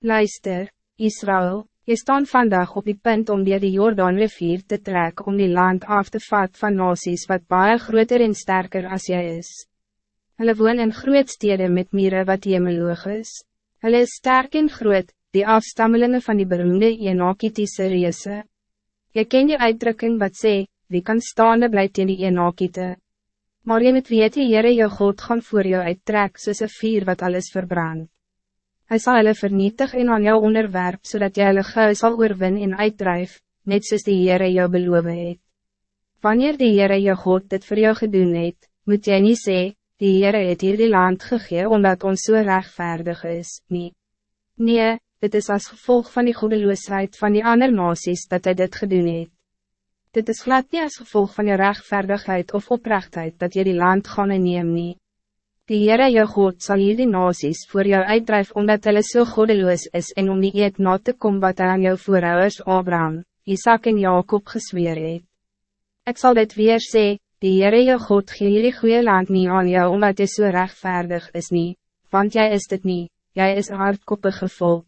Luister, Israël, je staan vandaag op die punt om weer die Jordaanrivier te trekken om die land af te vat van nasies wat baie groter en sterker als jij is. Hulle woon in groot stede met mieren wat jemeloog is. Hulle is sterk en groot, die afstammelingen van die beroemde Enokitiese reese. Je ken die uitdrukking wat sê, wie kan staande blijft in die Enokite. Maar je moet weet die Heere jou God gaan voor jou uittrek soos een vier wat alles verbrandt. Hij zal hulle vernietig en aan jou onderwerp, zodat jy hulle gauw sal oorwin en uitdrijf, net soos die Heere jou beloof het. Wanneer die Heere jou God dit voor jou gedoen het, moet jy niet sê, die Heere het hier die land gegee omdat ons so rechtvaardig is, nie. Nee, dit is als gevolg van die goedeloosheid van die ander nasies dat hij dit gedoen het. Dit is glad niet als gevolg van je rechtvaardigheid of oprechtheid dat je die land gaan neem nie. Die Heere jou God zal hier die nasies voor jou uitdrijf omdat hulle so godeloos is en om die eet na te kom wat hy aan jou voorouders Abraham, Isaac en Jacob gesweer het. Ek sal dit weer sê, die Heere jou God gee hierdie goeie land niet aan jou omdat jy so rechtvaardig is nie, want jij is dit niet, jij is een hardkoppige volk.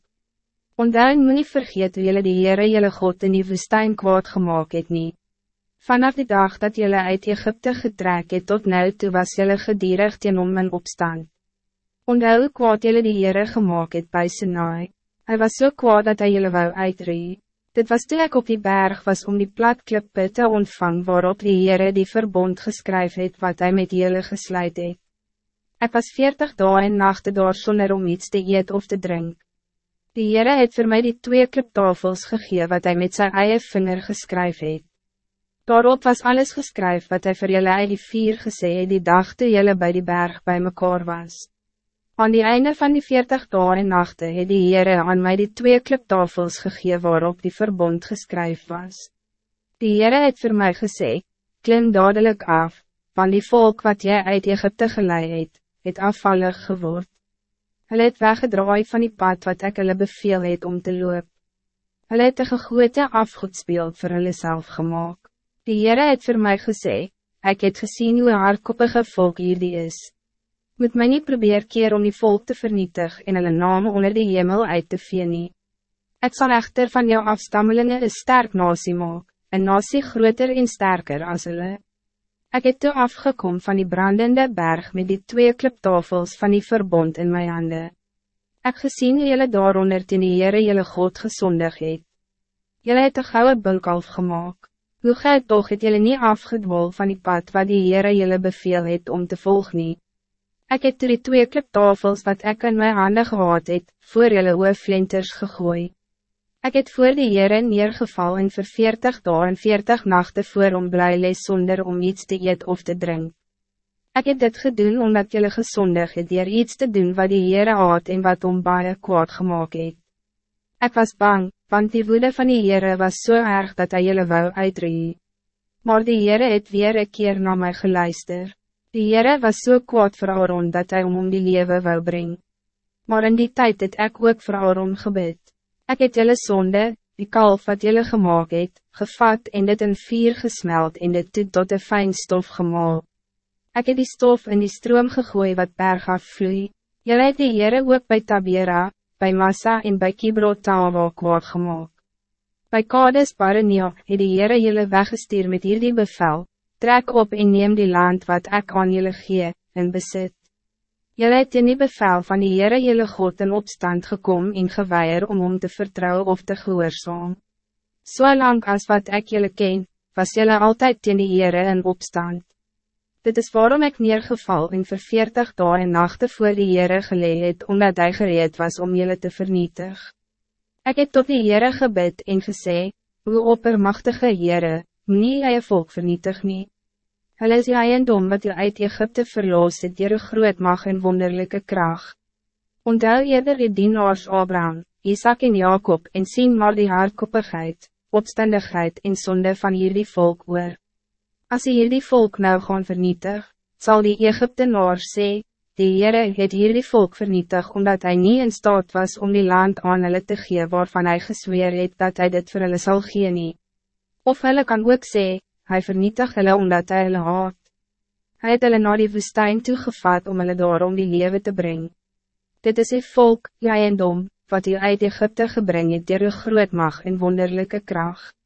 Onthou moet nie vergeet hoe jylle die Heere jylle God in die woestijn kwaad gemaakt het nie. Vanaf die dag dat jullie uit Egypte getrek het tot nu toe was jullie gedierig teen om in opstand. Onthou hoe kwaad jullie die Heere gemaakt het by Sinai. Hij was zo so kwaad dat hij jullie wou uitree. Dit was toen ik op die berg was om die platklippe te ontvang waarop die Heere die verbond geskryf het wat hij met jullie gesluit het. Ek was veertig dagen en nachten daar sonder om iets te eet of te drink. Die Heere het voor mij die twee kliptafels gegee wat hij met zijn eie vinger geskryf het. Daarop was alles geschreven wat hij voor jullie uit die vier gesê het die dag toe jullie bij die berg bij mekaar was. Aan die einde van die veertig dagen en nachten het die Heere aan mij die twee kliptafels gegeven waarop die verbond geschreven was. Die Heere het voor mij gesê, klim dadelijk af, van die volk wat jij uit Egypte geleid het, het afvallig geword. Hulle het weggedraai van die pad wat ik hulle beveel het om te loop. Hulle het een gegoede afgoedsbeeld voor hulle self gemaakt. Die Heere het voor mij gesê, ik het gezien hoe hardkoppige volk hierdie is. Moet mij niet probeer keer om die volk te vernietigen en hulle naam onder die hemel uit te vee nie. Ek sal echter van jou afstammelingen een sterk nasie maak, een nasie groter en sterker als hulle. Ek het toe afgekom van die brandende berg met die twee kliptafels van die verbond in mijn handen. Ek gezien hoe jylle daaronder ten die Heere jylle God gezondig het. Jylle het een gouden bulkalf gemaakt. Hoe gij toch het jullie niet afgedwol van die pad wat die Heere jullie beveel het om te volgen nie? Ek het die twee kliptafels wat ik in mijn handen gehad het, voor jullie oe flinters gegooi. Ik het voor die Heere neergeval en vir 40 dagen en 40 nachten voor om blij lees zonder om iets te eet of te drinken. Ik heb dit gedaan omdat jullie gezondig het dier iets te doen wat die Heere had en wat om baie kwaad gemaakt het. Ik was bang, want die woede van die Heere was zo so erg dat hij jullie wou uitree. Maar die Heere het weer een keer naar mij geluister. Die Heere was zo so kwaad voor Aaron dat hij om om die leven wou brengen. Maar in die tijd het ik ook voor Aaron gebed. Ik het jullie zonde, die kalf wat jullie gemaakt het, gevat en dit in vier gesmeld en dit toe tot een fijn stof gemaal. Ik het die stof in die stroom gegooid wat berg afvloei. Jullie het die Heere ook bij Tabera, bij Massa en bij Kibrot Tawa kwaad gemaakt. Bij Kades Barenia het die Heere jylle weggestuur met hierdie bevel, trek op en neem die land wat ik aan jylle gee, in besit. Jylle het in die bevel van die Heere jylle God in opstand gekom en geweier om om te vertrouwen of te gehoorzaam. So lang als wat ik jylle ken, was jylle altijd in die Heere in opstand. Dit is waarom ik neergeval in vir 40 dagen en nachten voor die Heere geleid het, omdat hij gereed was om jullie te vernietigen. Ik heb tot die Heere gebid en gesê, hoe oppermachtige Heere, nie jy volk vernietig nie. Hulle is jy en dom wat jy uit Egypte verloos het dier groot mag en wonderlijke kracht. Onthou eerder die dienaars Abraham, Isaac en Jacob en sien maar die hardkoppigheid, opstandigheid en zonde van jullie volk oor. Als hy hierdie volk nou gaan vernietig, zal die Egyptenaar sê, die Heere het hierdie volk vernietig omdat hij niet in staat was om die land aan hulle te gee waarvan hij gesweer het dat hij dit vir hulle sal gee nie. Of hulle kan ook sê, hy vernietig hulle omdat hy hulle haat. Hy het hulle na die woestijn toegevat om hulle daarom die lewe te brengen. Dit is een volk, jy en dom, wat u uit Egypte gebring het dier groot mag en wonderlijke kracht.